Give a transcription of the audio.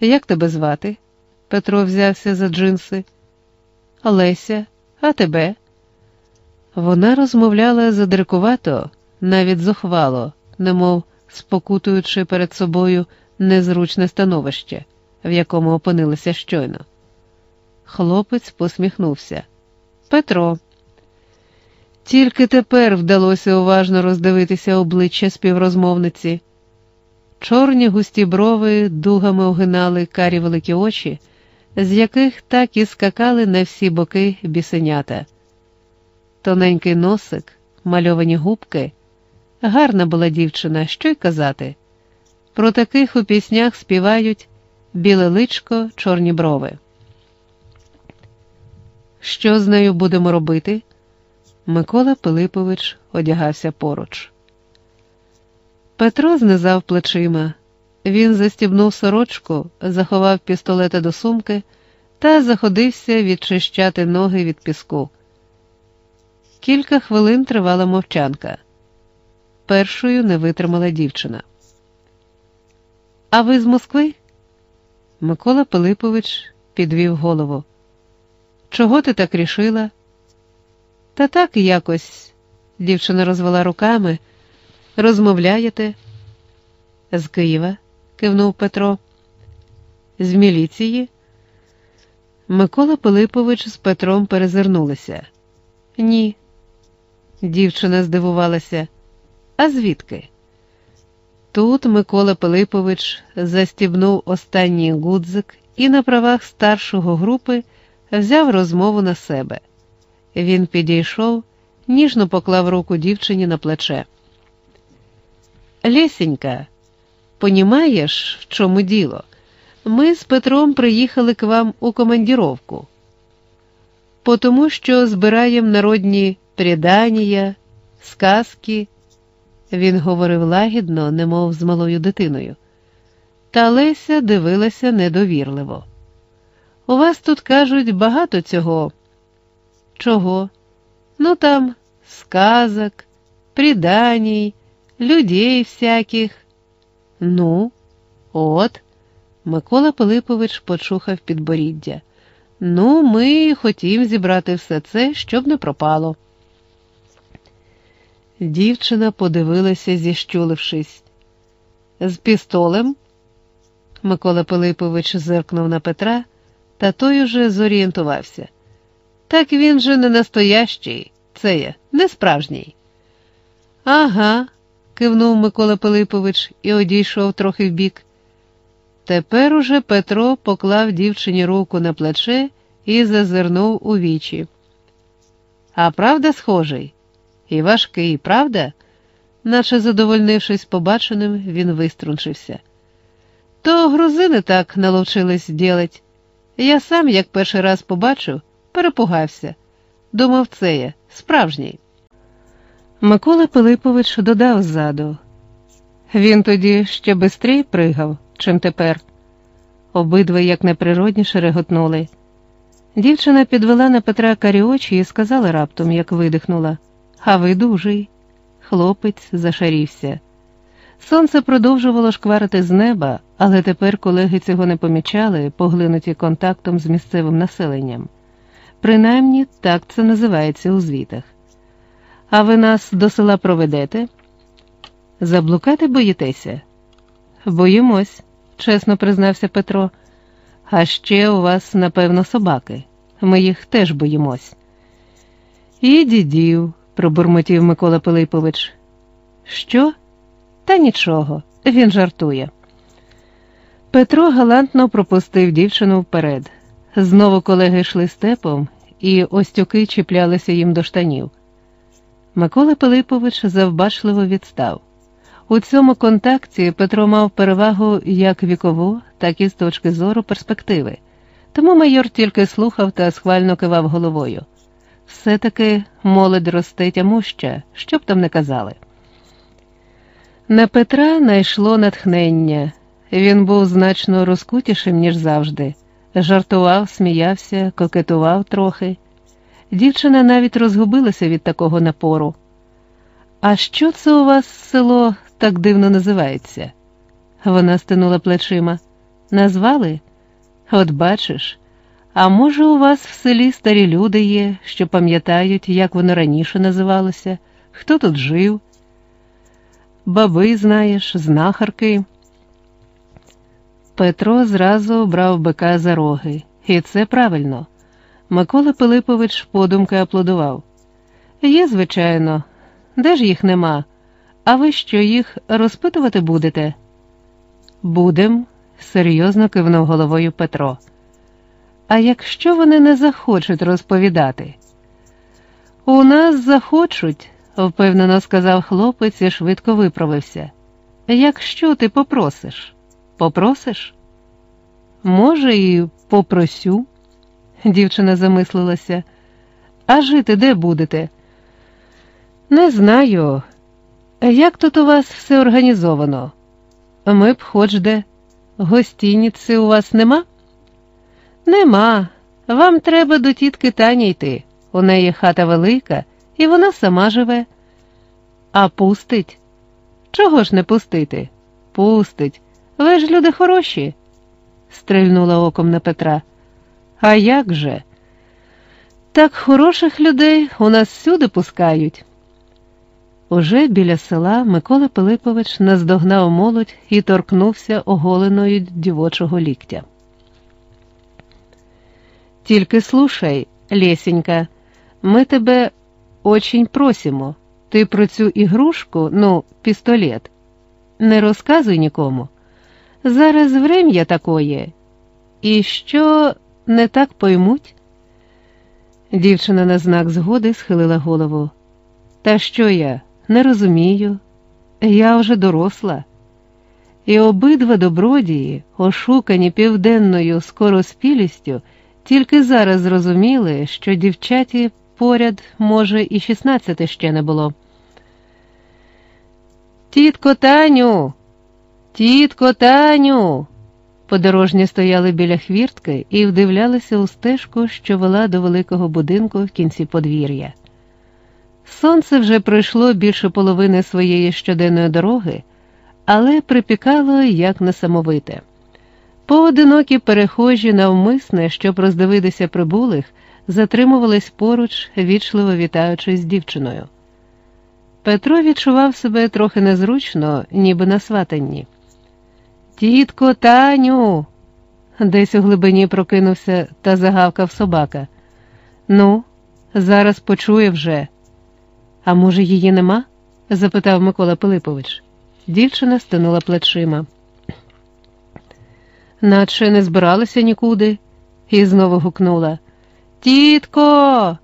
Як тебе звати? Петро взявся за джинси. Олеся, а тебе? Вона розмовляла задрикувато, навіть зухвало, немов спокутуючи перед собою незручне становище, в якому опинилися щойно. Хлопець посміхнувся. Петро. Тільки тепер вдалося уважно роздивитися обличчя співрозмовниці. Чорні густі брови дугами огинали карі великі очі, з яких так і скакали на всі боки бісенята. Тоненький носик, мальовані губки. Гарна була дівчина, що й казати. Про таких у піснях співають біле личко, чорні брови. Що з нею будемо робити? Микола Пилипович одягався поруч. Петро знизав плечима. Він застібнув сорочку, заховав пістолета до сумки та заходився відчищати ноги від піску. Кілька хвилин тривала мовчанка. Першою не витримала дівчина. А ви з Москви? Микола Пилипович підвів голову. Чого ти так рішила? Та так якось, дівчина розвела руками. Розмовляєте? З Києва? кивнув Петро. З міліції? Микола Пилипович з Петром перезирнулися. Ні. Дівчина здивувалася. А звідки? Тут Микола Пилипович застібнув останній гудзик і на правах старшого групи взяв розмову на себе. Він підійшов, ніжно поклав руку дівчині на плече. Лесенька, понімаєш, в чому діло? Ми з Петром приїхали к вам у командіровку, потому що збираємо народні предання, сказки. Він говорив лагідно, немов з малою дитиною. Та Леся дивилася недовірливо. У вас тут кажуть багато цього. Чого? Ну там сказок, преданій, людей всяких. Ну, от, Микола Пилипович почухав підборіддя. Ну, ми хотім зібрати все це, щоб не пропало. Дівчина подивилася, зіщулившись. З пістолем? Микола Пилипович зиркнув на Петра, та той уже зорієнтувався. Так він же не настоящий, це є, не справжній. Ага, кивнув Микола Пилипович і одійшов трохи вбік. Тепер уже Петро поклав дівчині руку на плече і зазирнув у вічі. А правда, схожий? І важкий, правда? Наче задовольнившись побаченим, він виструнчився. То грузини так наловчились ділить. Я сам, як перший раз побачив, перепугався. Думав, це є, справжній. Микола Пилипович додав ззаду. Він тоді ще бистрій пригав, чим тепер. Обидва як неприродніше реготнули. Дівчина підвела на Петра карі очі і сказала раптом, як видихнула. А ви дужий. Хлопець зашарівся. Сонце продовжувало шкварити з неба, але тепер колеги цього не помічали, поглинуті контактом з місцевим населенням. Принаймні так це називається у звітах. А ви нас до села проведете? Заблукати боїтеся? Боїмось, чесно признався Петро. А ще у вас, напевно, собаки. Ми їх теж боїмось. І дідів пробурмотів Микола Пилипович. Що? Та нічого, він жартує. Петро галантно пропустив дівчину вперед. Знову колеги йшли степом, і остюки чіплялися їм до штанів. Микола Пилипович завбачливо відстав. У цьому контакті Петро мав перевагу як вікову, так і з точки зору перспективи, тому майор тільки слухав та схвально кивав головою. Все-таки молодь росте тямуща, що б там не казали. На Петра найшло натхнення. Він був значно розкутішим, ніж завжди. Жартував, сміявся, кокетував трохи. Дівчина навіть розгубилася від такого напору. А що це у вас село так дивно називається? Вона стинула плечима. Назвали? От бачиш, а може, у вас в селі старі люди є, що пам'ятають, як воно раніше називалося, хто тут жив? Баби, знаєш, знахарки. Петро зразу брав бика за роги, і це правильно. Микола Пилипович подумки аплодував. Є, звичайно, де ж їх нема? А ви що їх розпитувати будете? Будем, серйозно кивнув головою Петро. А якщо вони не захочуть розповідати? У нас захочуть, впевнено сказав хлопець і швидко виправився. Якщо ти попросиш, попросиш? Може, і попросю, дівчина замислилася. А жити де будете? Не знаю. Як тут у вас все організовано? Ми б хоч де. Гостіниці у вас нема? Нема. Вам треба до тітки Тані йти. У неї хата велика, і вона сама живе. А пустить? Чого ж не пустити? Пустить. Ви ж люди хороші, стрельнула оком на Петра. А як же? Так хороших людей у нас всюди пускають. Уже біля села Микола Пилипович наздогнав молодь і торкнувся оголеною дівочого ліктя. Тільки слушай, Лесенька, ми тебе очень просимо. Ти про цю ігрушку, ну, пістолет, не розказуй нікому. Зараз врем'я такое, і що не так поймуть? Дівчина на знак згоди схилила голову. Та що я? Не розумію, я вже доросла. І обидва добродії, ошукані південною скороспілістю, тільки зараз зрозуміли, що дівчаті поряд, може, і шістнадцяти ще не було. Тітко Таню, тітко Таню. Подорожні стояли біля хвіртки і вдивлялися у стежку, що вела до великого будинку в кінці подвір'я. Сонце вже пройшло більше половини своєї щоденної дороги, але припікало як несамовите. Поодинокі перехожі навмисне, щоб роздивитися прибулих, затримувались поруч, вічливо вітаючись з дівчиною. Петро відчував себе трохи незручно, ніби на сватанні. Тітко Таню, десь у глибині прокинувся та загавкав собака. Ну, зараз почує вже. А може, її нема? запитав Микола Пилипович. Дівчина стинула плечима. Наче не збиралася нікуди, і знову гукнула Тітко,